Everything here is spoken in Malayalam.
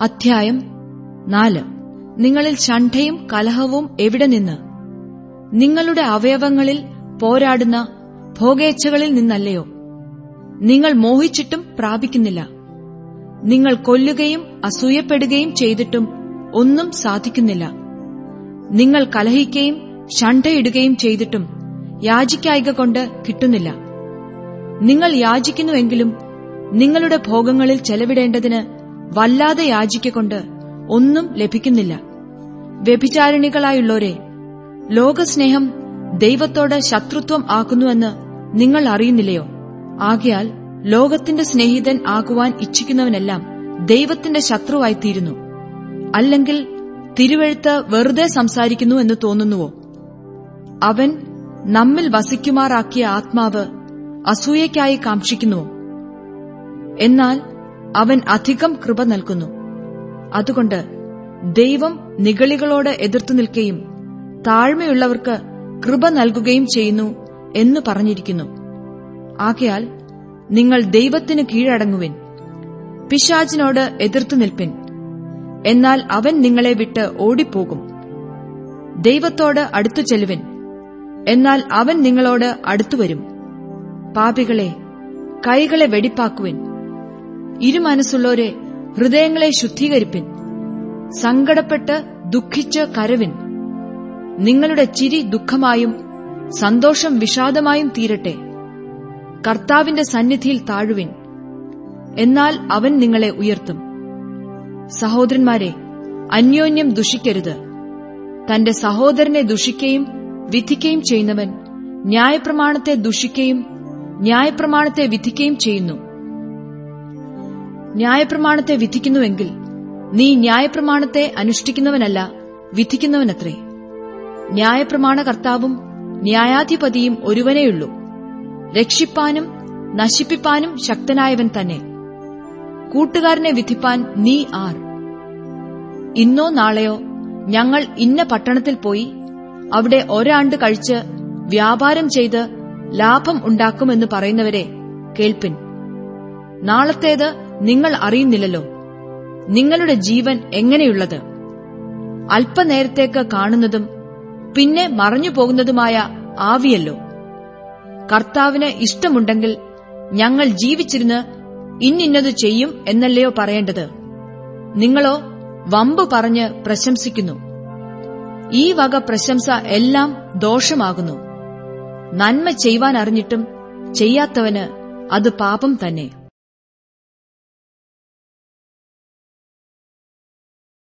അധ്യായം നാല്. നിങ്ങളിൽ ശണ്ഠയും കലഹവും എവിടെ നിന്ന്? നിങ്ങളുടെ അവയവങ്ങളിൽ പോരാടുന്ന ഭോഗേച്ഛകളിൽ നിന്നല്ലയോ? നിങ്ങൾ മോഹിച്ചിട്ടും പ്രാപിക്കുന്നില്ല. നിങ്ങൾ കൊല്ലുകയും അസൂയപ്പെടുകയും ചെയ്തിട്ടും ഒന്നും സാധിക്കുന്നില്ല. നിങ്ങൾ കലഹിക്കുകയും ശണ്ഠയിടുകയും ചെയ്തിട്ടും യാചിക്കായിക കൊണ്ട് കിട്ടുന്നില്ല. നിങ്ങൾ യാചിക്കുന്നുവെങ്കിലും നിങ്ങളുടെ ഭോഗങ്ങളിൽ ചെലവിടേണ്ടതിന് വല്ലാതെ യാചിക്കൊണ്ട് ഒന്നും ലഭിക്കുന്നില്ല. വ്യഭിചാരിണികളായുള്ളവരെ ലോകസ്നേഹം ദൈവത്തോട് ശത്രുത്വം ആക്കുന്നുവെന്ന് നിങ്ങൾ അറിയുന്നില്ലയോ? ആകയാൽ ലോകത്തിന്റെ സ്നേഹിതൻ ആകുവാൻ ഇച്ഛിക്കുന്നവനെല്ലാം ദൈവത്തിന്റെ ശത്രുവായിത്തീരുന്നു. അല്ലെങ്കിൽ തിരുവഴുത്ത് വെറുതെ സംസാരിക്കുന്നു എന്ന് തോന്നുന്നുവോ? അവൻ നമ്മിൽ വസിക്കുമാറാക്കിയ ആത്മാവ് അസൂയയ്ക്കായി കാക്ഷിക്കുന്നുവോ? എന്നാൽ അവൻ അധികം കൃപ നൽകുന്നു. അതുകൊണ്ട് ദൈവം നിഗളികളോട് എതിർത്തു നിൽക്കുകയും താഴ്മയുള്ളവർക്ക് കൃപ നൽകുകയും ചെയ്യുന്നു എന്ന് പറഞ്ഞിരിക്കുന്നു. ആകയാൽ നിങ്ങൾ ദൈവത്തിന് കീഴടങ്ങുവിൻ പിശാചിനോട് എതിർത്തു നിൽപ്പിൻ എന്നാൽ അവൻ നിങ്ങളെ വിട്ട് ഓടിപ്പോകും. ദൈവത്തോട് അടുത്തു ചെല്ലുവിൻ എന്നാൽ അവൻ നിങ്ങളോട് അടുത്തുവരും പാപികളെ കൈകളെ വെടിപ്പാക്കുവിൻ. ഇരുമനസ്സുള്ളവരെ ഹൃദയങ്ങളെ ശുദ്ധീകരിപ്പിൻ. സങ്കടപ്പെട്ട് ദുഃഖിച്ച് കരവിൻ. നിങ്ങളുടെ ചിരി ദുഃഖമായും സന്തോഷം വിഷാദമായും തീരട്ടെ. കർത്താവിന്റെ സന്നിധിയിൽ താഴുവിൻ. എന്നാൽ അവൻ നിങ്ങളെ ഉയർത്തും. സഹോദരന്മാരെ അന്യോന്യം ദുഷിക്കരുത്. തന്റെ സഹോദരനെ ദുഷിക്കുകയും വിധിക്കുകയും ചെയ്യുന്നവൻ ന്യായപ്രമാണത്തെ ദുഷിക്കുകയും ന്യായപ്രമാണത്തെ വിധിക്കുകയും ചെയ്യുന്നു. ന്യായപ്രമാണത്തെ വിധിക്കുന്നുവെങ്കിൽ നീ ന്യായപ്രമാണത്തെ അനുഷ്ഠിക്കുന്നവനല്ല വിധിക്കുന്നവനത്രേ. ന്യായപ്രമാണകർത്താവും ന്യായാധിപതിയും ഒരുവനേയുള്ളൂ. രക്ഷിപ്പാനും നശിപ്പിപ്പാനും ശക്തനായവൻ തന്നെ. കൂട്ടുകാരനെ വിധിപ്പാൻ നീ ആർ? ഇന്നോ നാളെയോ ഞങ്ങൾ ഇന്ന പട്ടണത്തിൽ പോയി അവിടെ ഒരാണ്ട് കഴിച്ച് വ്യാപാരം ചെയ്ത് ലാഭം ഉണ്ടാക്കുമെന്ന് പറയുന്നവരെ കേൾപ്പിൻ. നാളത്തേത് നിങ്ങൾ അറിയുന്നില്ലല്ലോ. നിങ്ങളുടെ ജീവൻ എങ്ങനെയുള്ളത്? അല്പനേരത്തേക്ക് കാണുന്നതും പിന്നെ മറഞ്ഞു പോകുന്നതുമായ ആവിയല്ലോ. കർത്താവിന് ഇഷ്ടമുണ്ടെങ്കിൽ ഞങ്ങൾ ജീവിച്ചിരുന്ന് ഇന്നിന്നത് ചെയ്യും എന്നല്ലയോ പറയേണ്ടത്? നിങ്ങളോ വമ്പ് പറഞ്ഞ് പ്രശംസിക്കുന്നു. ഈ വക പ്രശംസ എല്ലാം ദോഷമാകുന്നു. നന്മ ചെയ്യുവാൻ അറിഞ്ഞിട്ടും ചെയ്യാത്തവന് അത് പാപം തന്നെ.